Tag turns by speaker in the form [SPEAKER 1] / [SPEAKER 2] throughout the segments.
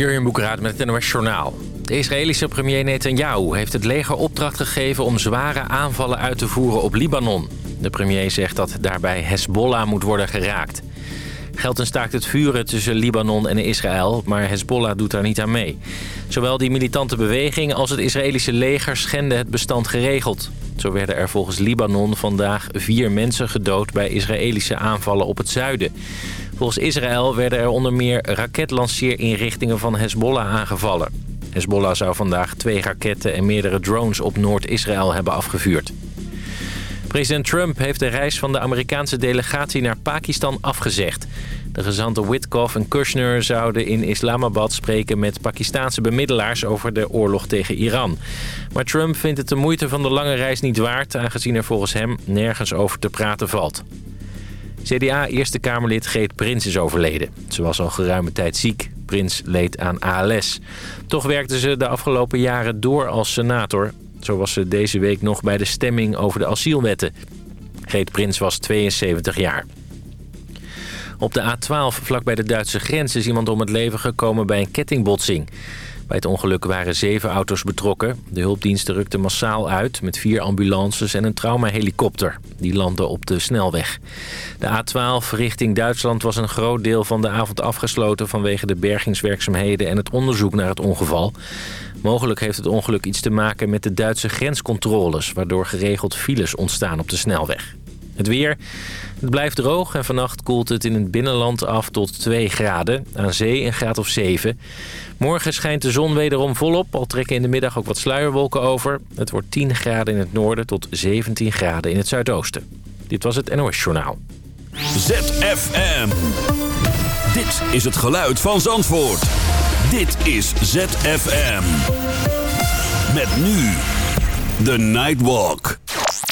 [SPEAKER 1] Jurjen Boekraad met het NOS Journaal. De Israëlische premier Netanyahu heeft het leger opdracht gegeven... om zware aanvallen uit te voeren op Libanon. De premier zegt dat daarbij Hezbollah moet worden geraakt. Geldt een staakt het vuren tussen Libanon en Israël... maar Hezbollah doet daar niet aan mee. Zowel die militante beweging als het Israëlische leger schenden het bestand geregeld. Zo werden er volgens Libanon vandaag vier mensen gedood... bij Israëlische aanvallen op het zuiden... Volgens Israël werden er onder meer raketlanceerinrichtingen van Hezbollah aangevallen. Hezbollah zou vandaag twee raketten en meerdere drones op Noord-Israël hebben afgevuurd. President Trump heeft de reis van de Amerikaanse delegatie naar Pakistan afgezegd. De gezanten Witkoff en Kushner zouden in Islamabad spreken met Pakistaanse bemiddelaars over de oorlog tegen Iran. Maar Trump vindt het de moeite van de lange reis niet waard, aangezien er volgens hem nergens over te praten valt. CDA-Eerste Kamerlid Geet Prins is overleden. Ze was al geruime tijd ziek. Prins leed aan ALS. Toch werkte ze de afgelopen jaren door als senator. Zo was ze deze week nog bij de stemming over de asielwetten. Geet Prins was 72 jaar. Op de A12 vlakbij de Duitse grens is iemand om het leven gekomen bij een kettingbotsing. Bij het ongeluk waren zeven auto's betrokken. De hulpdiensten rukten massaal uit met vier ambulances en een traumahelikopter. Die landden op de snelweg. De A12 richting Duitsland was een groot deel van de avond afgesloten... vanwege de bergingswerkzaamheden en het onderzoek naar het ongeval. Mogelijk heeft het ongeluk iets te maken met de Duitse grenscontroles... waardoor geregeld files ontstaan op de snelweg. Het weer. Het blijft droog en vannacht koelt het in het binnenland af tot 2 graden. Aan zee een graad of 7. Morgen schijnt de zon wederom volop. Al trekken in de middag ook wat sluierwolken over. Het wordt 10 graden in het noorden tot 17 graden in het zuidoosten. Dit was het NOS Journaal.
[SPEAKER 2] ZFM. Dit is het geluid van Zandvoort. Dit is ZFM. Met nu de Nightwalk.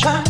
[SPEAKER 3] trying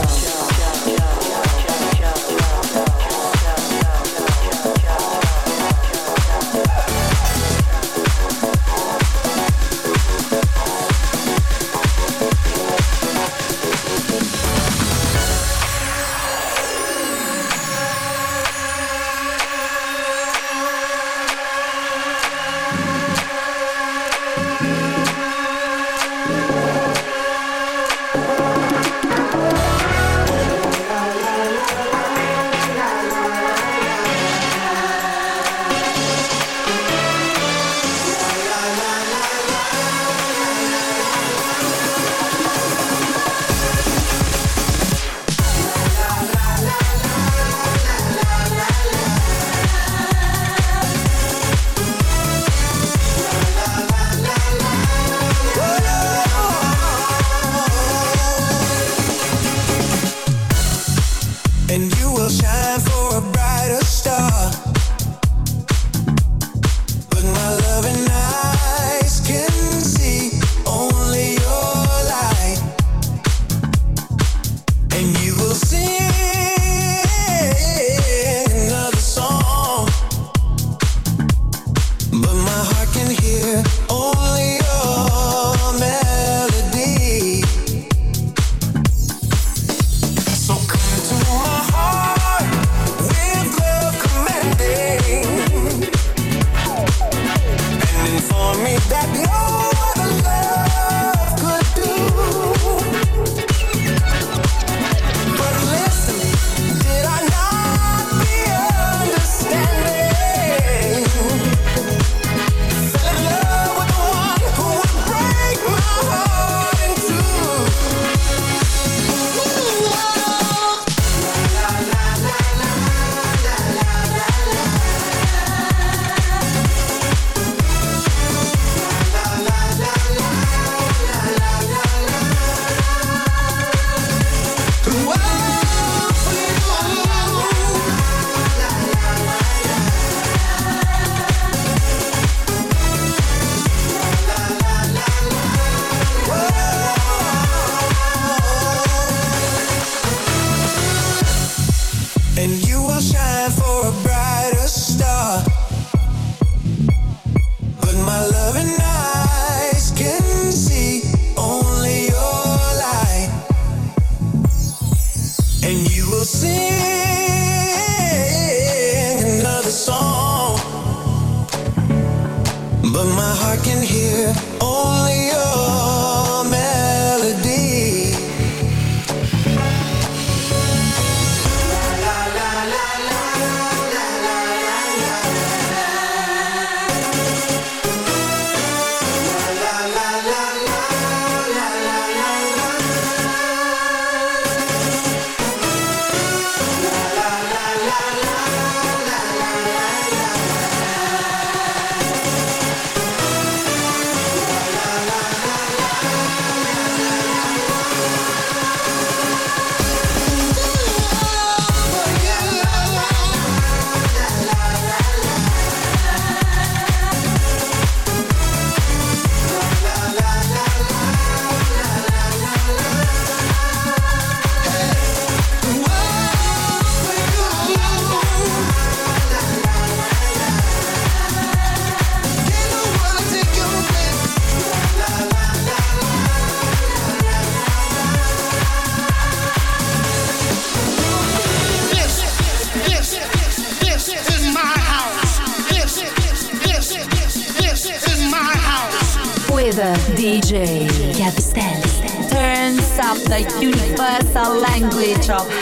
[SPEAKER 4] song, but my heart can hear. y'all.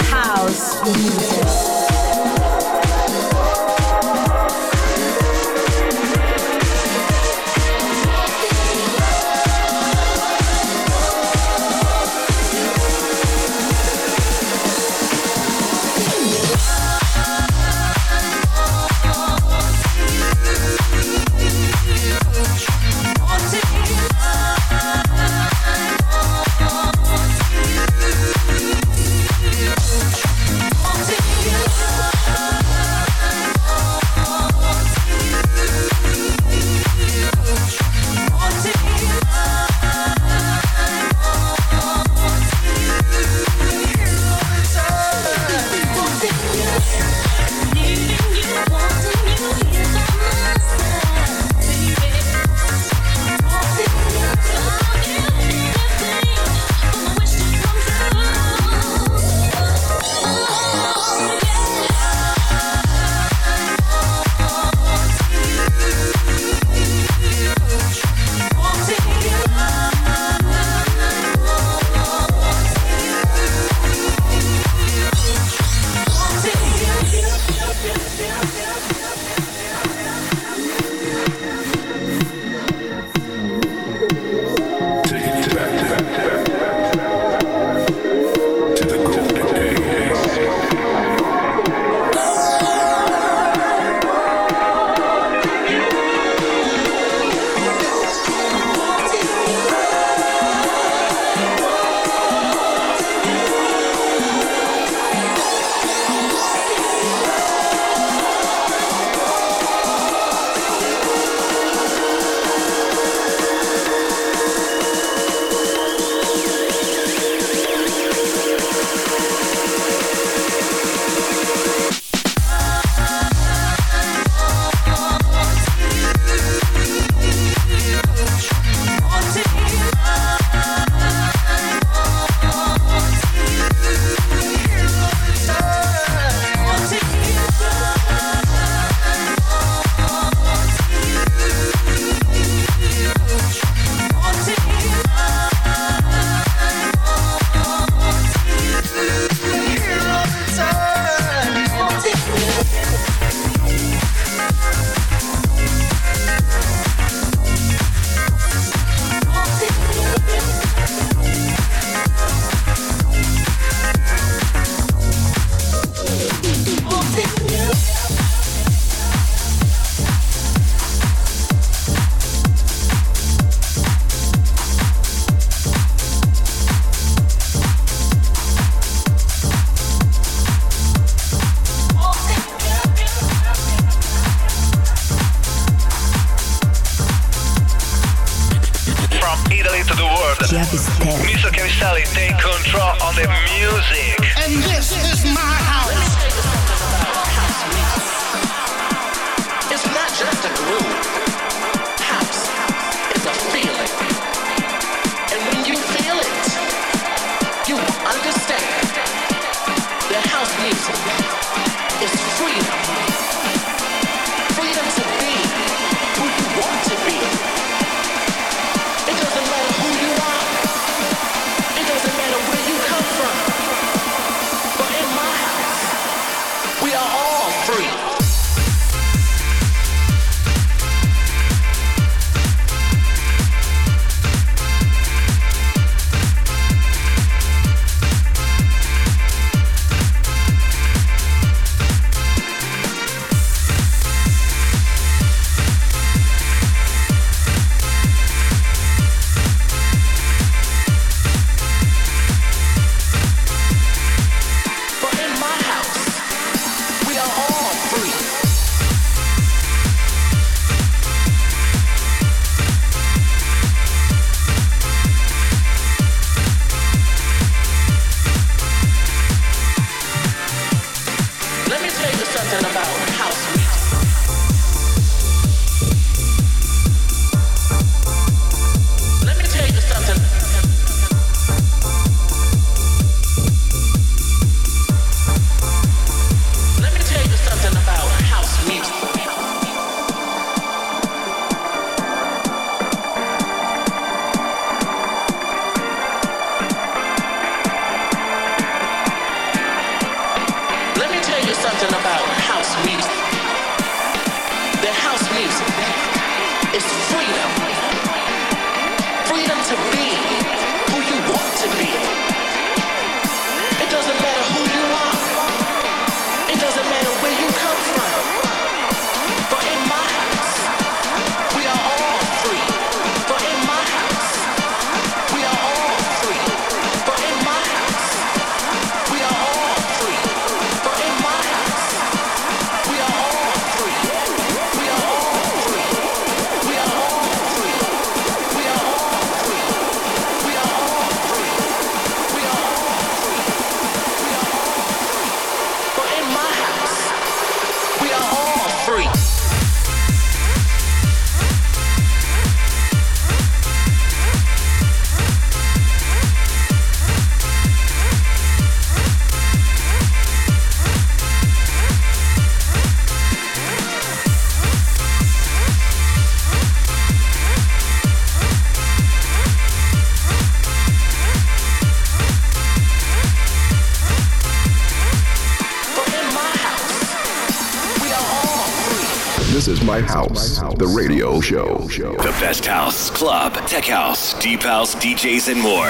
[SPEAKER 4] My
[SPEAKER 5] house,
[SPEAKER 6] the
[SPEAKER 7] radio show.
[SPEAKER 8] The best house, club, tech house, deep house, DJs, and more.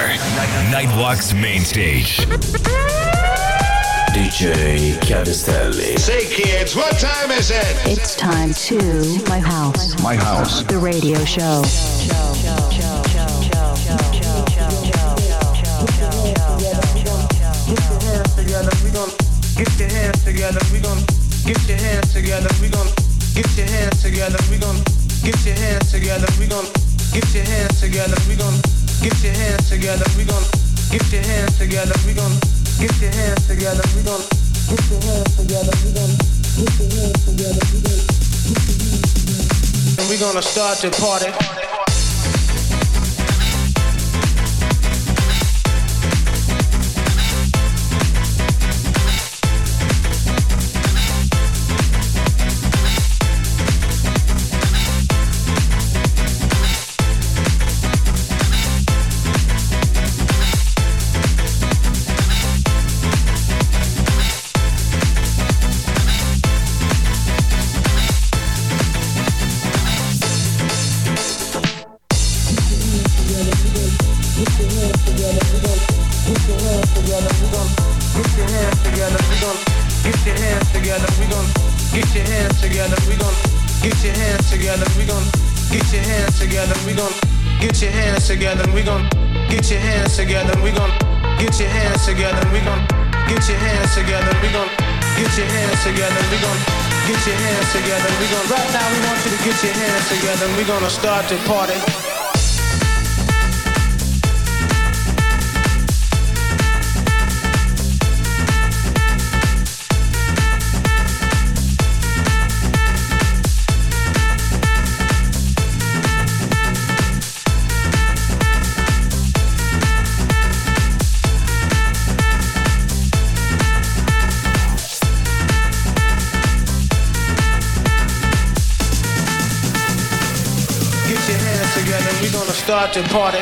[SPEAKER 8] Nightwalk's main stage.
[SPEAKER 9] DJ Chiavistelli.
[SPEAKER 10] Say, kids, what time is it?
[SPEAKER 11] It's time to My House.
[SPEAKER 7] My house.
[SPEAKER 11] The radio show.
[SPEAKER 12] Get your hands together, we gon' get your hands together, we gon' get your hands together, we gon' get your hands together, we gon' get your hands together, we gon' get your hands together, we gon' get your hands together, we gon' get your hands together, we gon' get your hands together, we gon' get your hands together, we gon' get your hands together, we gonna start the party. Together, we gon' get your hands together, we gon' get your hands together, we gon' get your hands together, we gon' get your hands together, we gon' get your hands together, we gon' right now we want you to get your hands together, we gonna start the party. Start to party.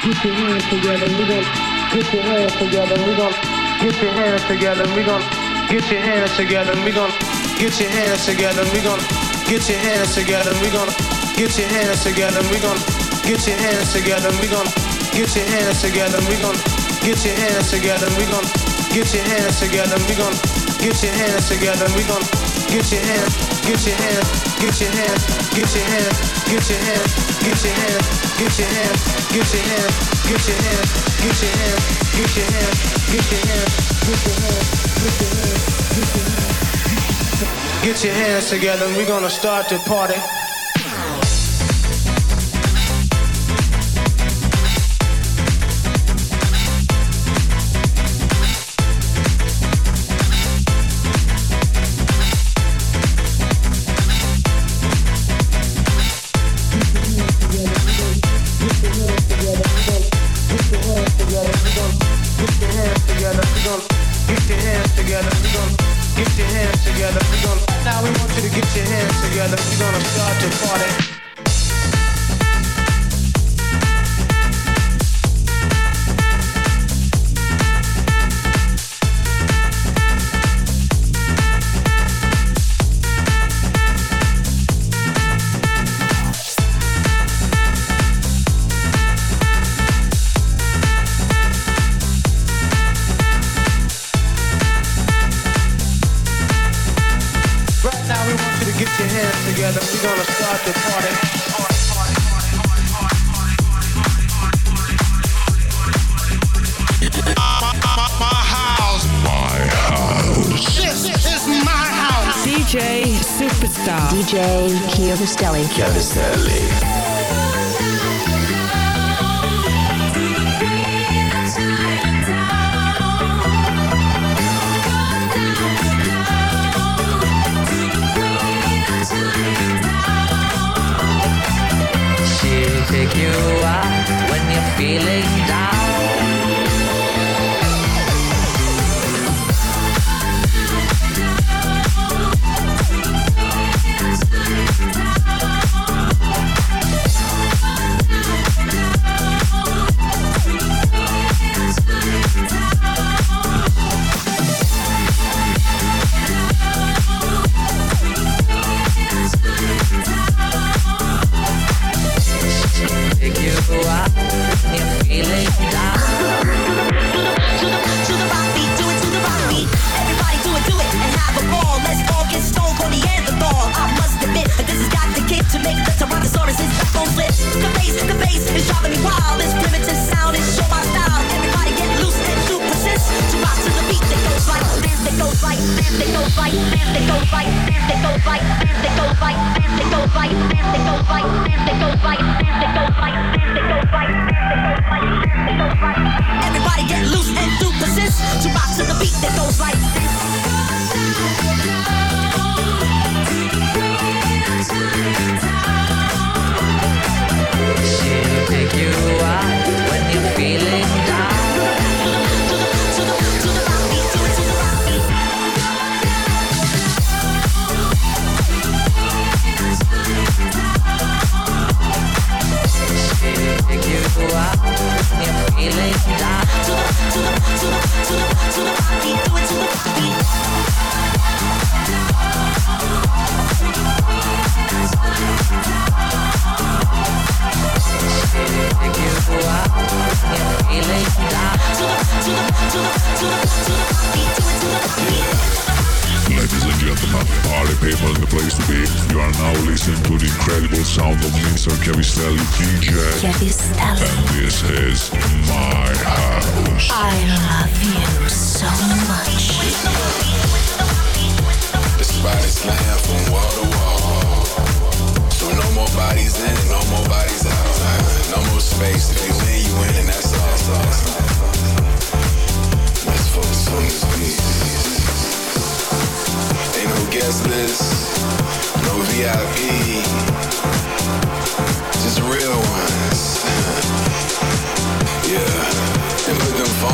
[SPEAKER 12] Get your hands together, we gon' get your hands together, we gon' get your hands together, we gon' get your hands together, we gon' get your hands together, we gon' get your hands together, we gon' get your hands together, we gon' get your hands together, we gon' get your hands together, we gon' get your hands together, we gon' get your hands together, we gon' get your hands together, we gon' get your hands, get your hands, get your hands, get your hands, get your hands, get your hands, get your hands, get your hands, get your hands, get your hands, get your hands, get your hands, get your hands, get your hands, get your hands. Get your hands together, we're gonna start the party. get your hands together. We're gonna
[SPEAKER 13] get your hands together. to
[SPEAKER 14] now
[SPEAKER 15] we
[SPEAKER 16] want you to get your hands together. We're gonna start party. Chiavistelli. Chiavistelli.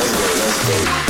[SPEAKER 16] Let's go, let's go.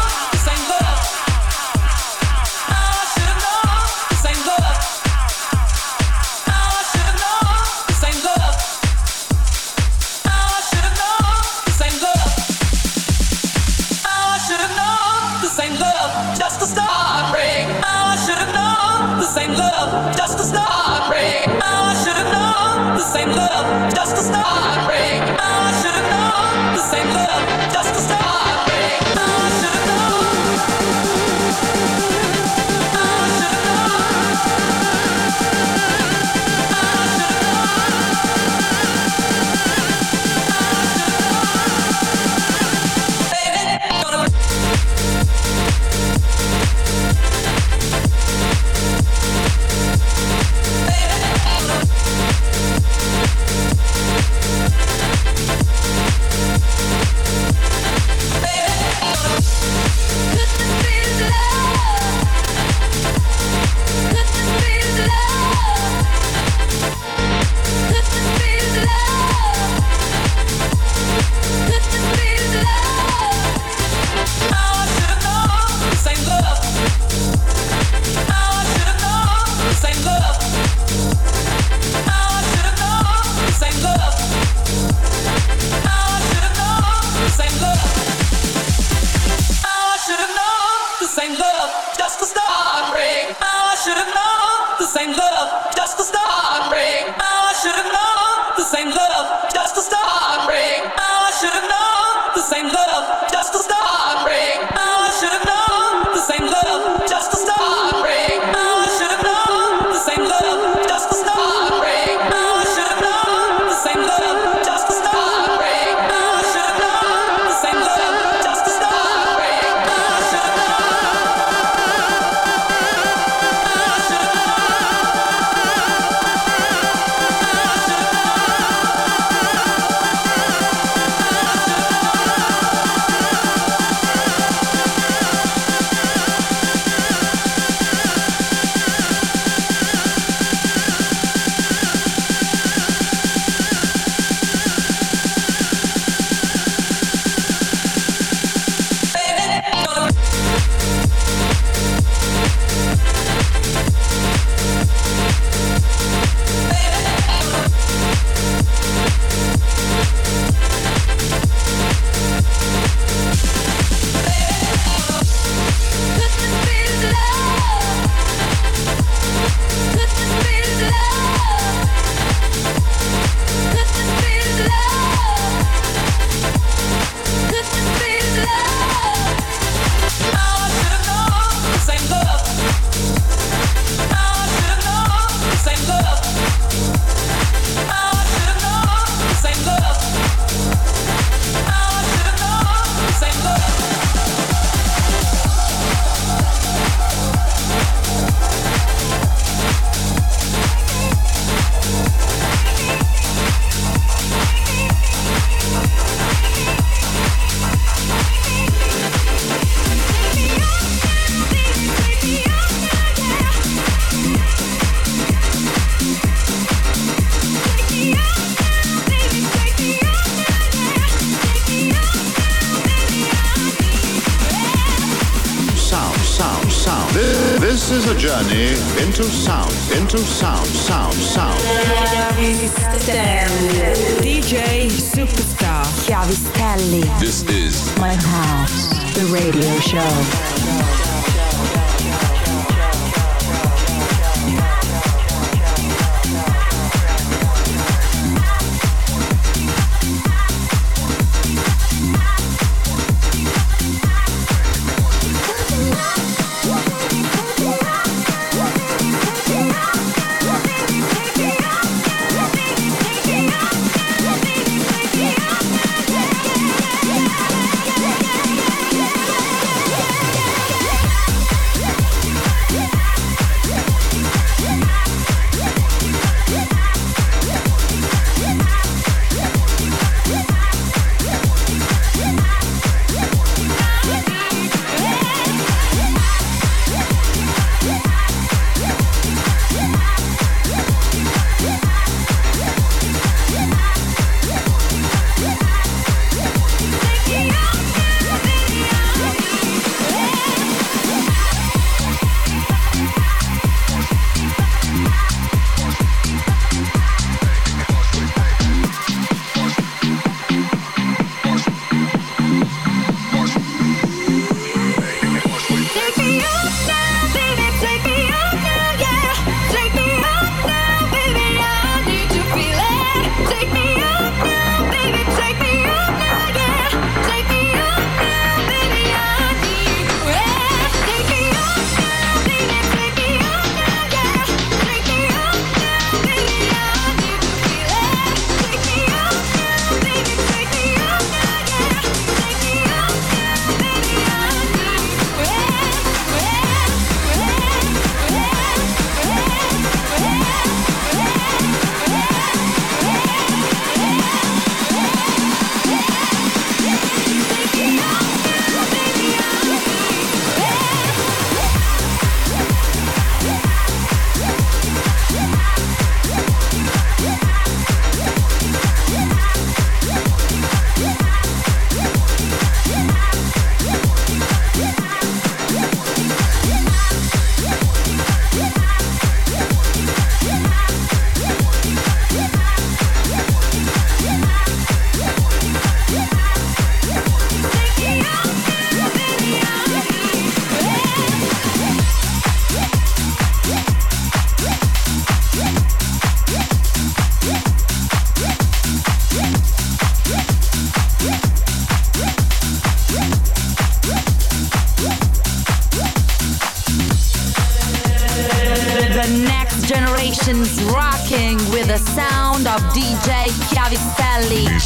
[SPEAKER 17] Just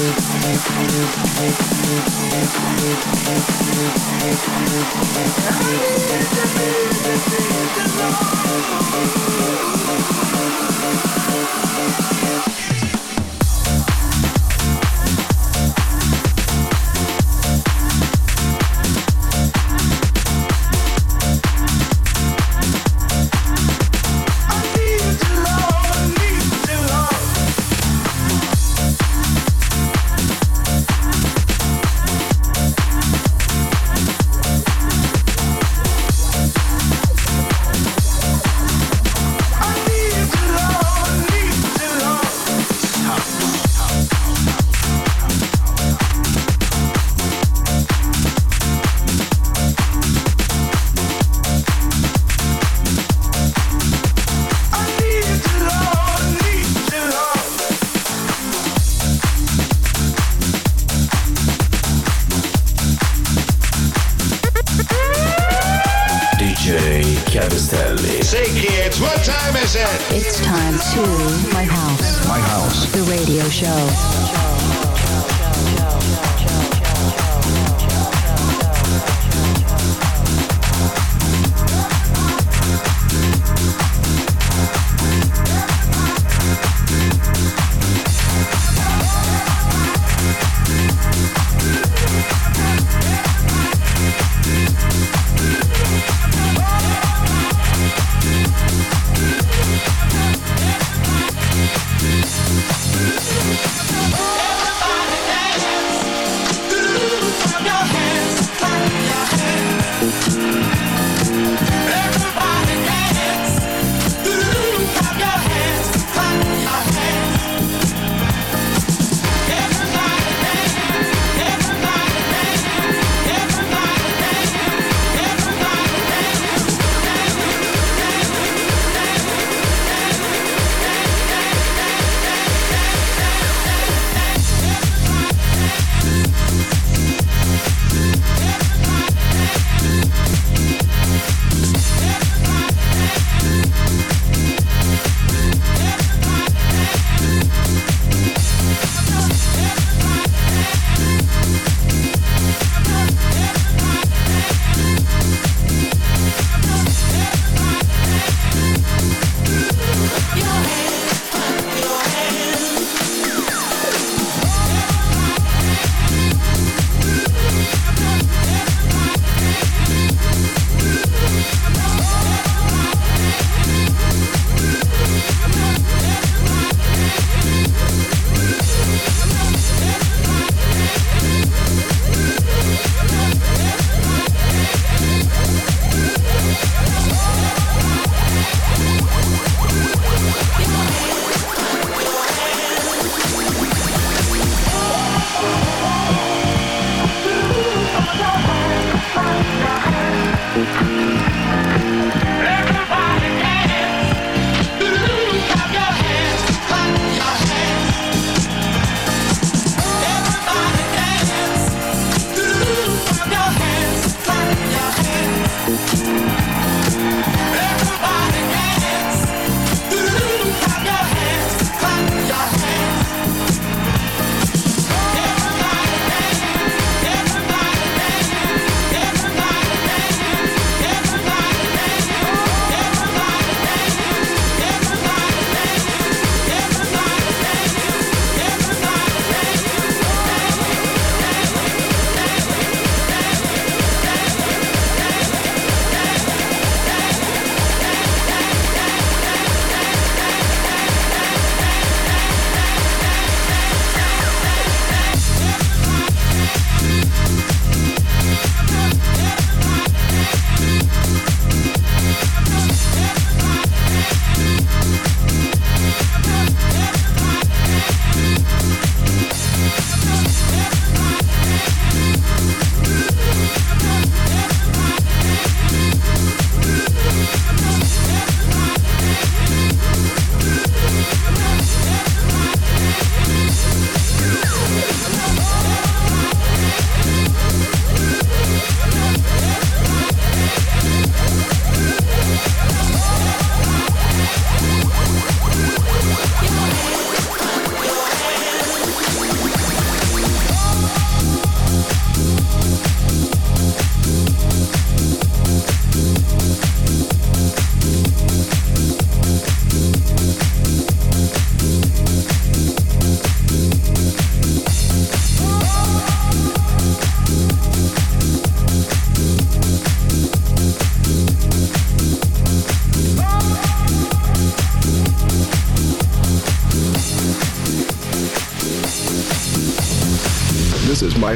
[SPEAKER 11] I need to be
[SPEAKER 9] alone.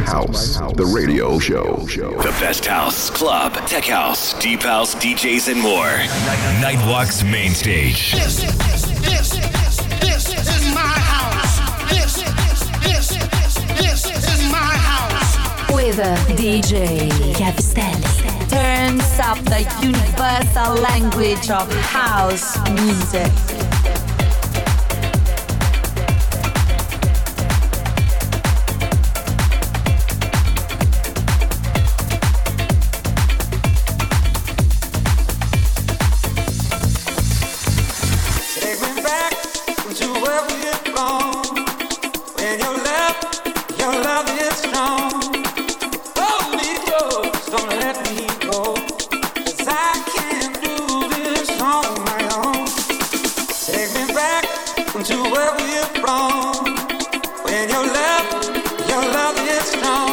[SPEAKER 9] House,
[SPEAKER 11] the radio show.
[SPEAKER 7] The
[SPEAKER 8] best house, club, tech house, deep house, DJs, and more. Nightwalk's main stage.
[SPEAKER 5] This, this, this, this is my house. This, this, this, this is my house.
[SPEAKER 18] With a DJ Chiavistelli. Turns up the universal language of house music.
[SPEAKER 4] to where we're from. When you're left, your love is strong.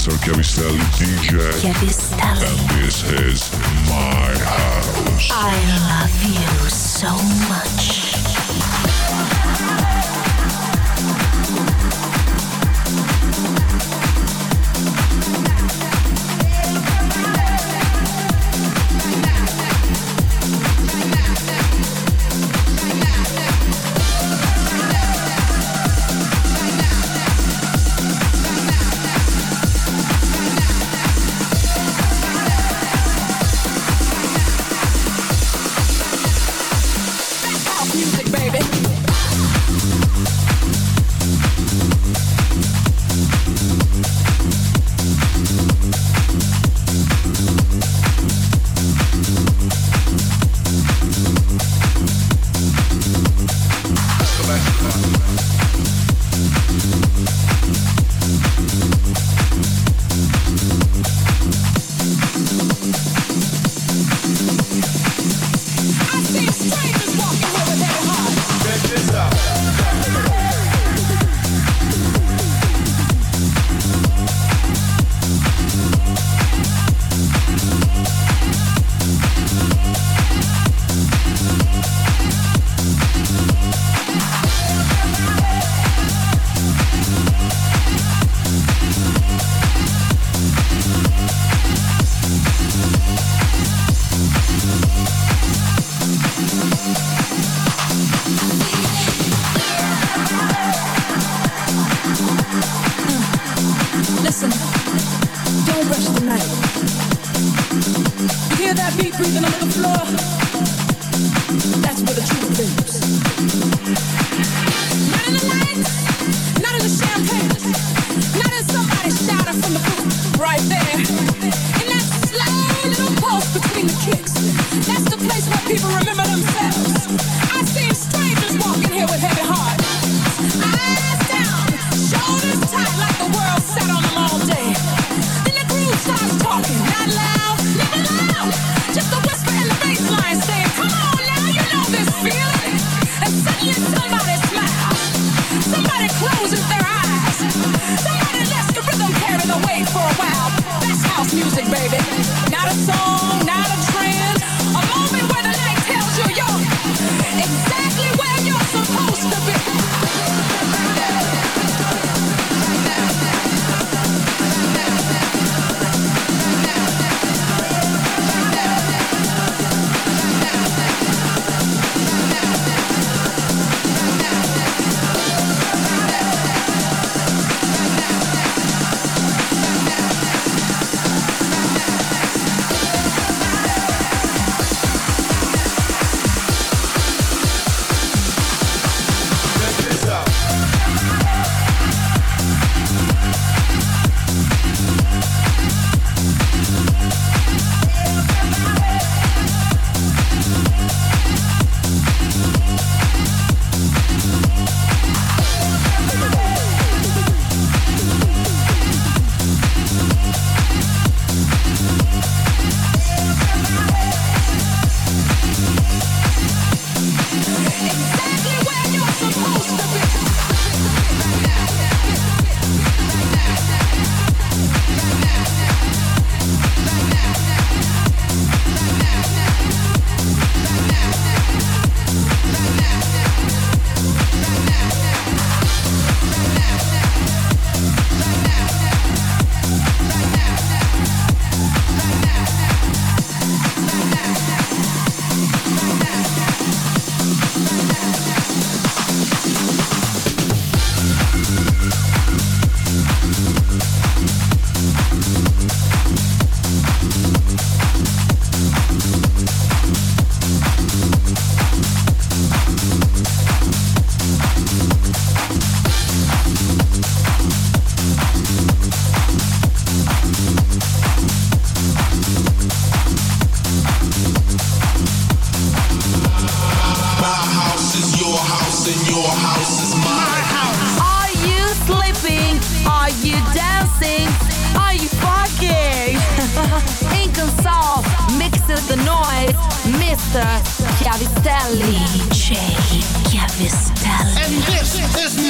[SPEAKER 19] Mr. Chiavistelli DJ.
[SPEAKER 18] Chiavistelli.
[SPEAKER 19] This